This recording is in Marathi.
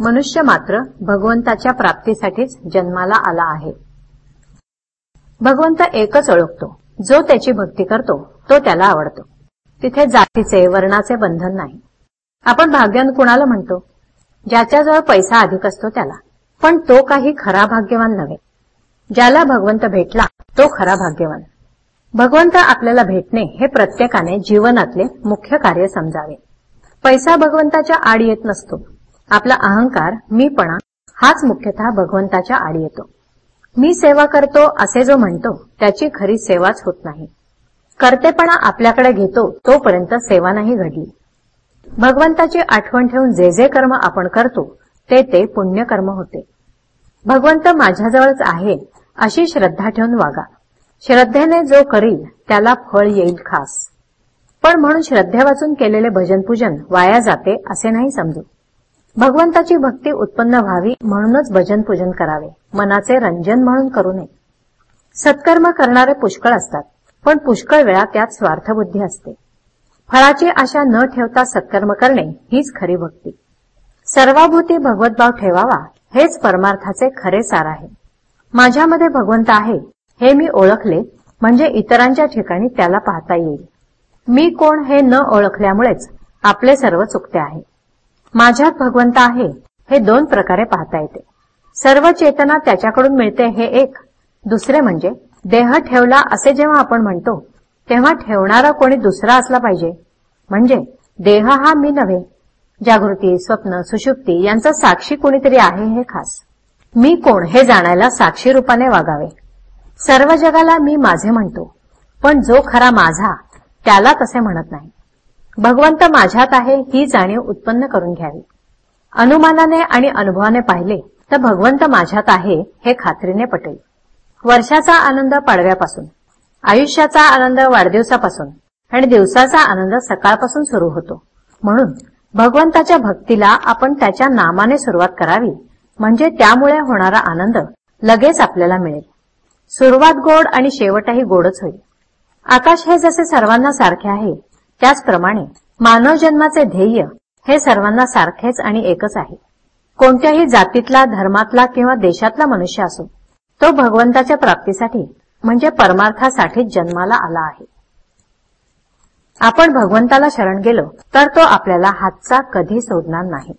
मनुष्य मात्र भगवंताच्या प्राप्तीसाठीच जन्माला आला आहे. भगवंत एकच ओळखतो. जो त्याची भक्ती करतो तो त्याला आवडतो. तिथे जातीचे वर्णाचे बंधन नाही. आपण भाग्यान कुणाला म्हणतो? ज्याच्याजवळ पैसा अधिक असतो त्याला. पण तो काही खरा भाग्यवान नव्हे. ज्याला भगवंत भेटला तो खरा भाग्यवान. भगवंत आपल्याला भेटणे हे प्रत्येकाने जीवनातले मुख्य कार्य समजावे. पैसा भगवंताच्या आड येत नसतो. आपला अहंकार मीपणा हाच मुख्यतः भगवंताच्या आड येतो. मी सेवा करतो असे जो म्हणतो त्याची खरी सेवाच होत नाही. कर्तेपणा आपल्याकडे घेतो तोपर्यंत सेवा नाही घडली. भगवंताची आठवण ठेवून जे जे कर्म आपण करतो ते ते पुण्यकर्म होते. भगवंत माझ्याजवळच आहे अशी श्रद्धा ठेवून वागा. श्रद्धेने जो करील त्याला फळ येईल खास. पण म्हणून श्रद्धे वाचून केलेले भजनपूजन वाया जाते असे नाही समजू. भगवंताची भक्ती उत्पन्न व्हावी म्हणूनच भजन करावे. मनाचे रंजन म्हणून करू नये. सत्कर्म करणारे पुष्कळ असतात पण पुष्कळ वेळा त्यात स्वार्थबुद्धी असते. फळाची आशा न ठेवता सत्कर्म करणे हीच खरी भक्ती. सर्वाभूती भगवतभाव ठेवावा हेच परमार्थाचे खरे सार आहे. माझ्यामध्ये भगवंत आहे हे मी ओळखले म्हणजे इतरांच्या ठिकाणी त्याला पाहता येईल. मी कोण हे न ओळखल्यामुळेच आपले सर्व चुकते आहे. माझ्यात भगवंत आहे हे दोन प्रकारे पाहता येते. सर्व चेतना त्याच्याकडून मिळते हे एक. दुसरे म्हणजे देह ठेवला असे जेव्हा आपण म्हणतो तेव्हा ठेवणारा कोणी दुसरा असला पाहिजे. म्हणजे देह हा मी नव्हे. जागृती स्वप्न सुषुप्ती यांचा साक्षी कोणीतरी आहे हे खास. मी कोण हे जाणायला साक्षी रूपाने वागावे. सर्व जगाला मी माझे म्हणतो पण जो खरा माझा त्याला तसे म्हणत नाही. भगवंत माझ्यात आहे ही जाणीव उत्पन्न करून घ्यावी. अनुमानाने आणि अनुभवाने पाहिले तर भगवंत माझ्यात आहे हे खात्रीने पटेल. वर्षाचा आनंद पाडव्यापासून आयुष्याचा आनंद वाढदिवसापासून आणि दिवसाचा आनंद सकाळपासून सुरू होतो. म्हणून भगवंताच्या भक्तीला आपण त्याच्या नामाने सुरुवात करावी. म्हणजे त्यामुळे होणारा आनंद लगेच आपल्याला मिळेल. सुरुवात गोड आणि शेवटही गोडच होईल. आकाश हे जसे सर्वांना सारखे आहे त्याचप्रमाणे मानव जन्माचे ध्येय हे सर्वांना सारखेच आणि एकच आहे. कोणत्याही जातीतला धर्मातला किंवा देशातला मनुष्य असो तो भगवंताच्या प्राप्तीसाठी म्हणजे परमार्थासाठीच जन्माला आला आहे. आपण भगवंताला शरण गेलो तर तो आपल्याला हातचा कधी सोडणार नाही.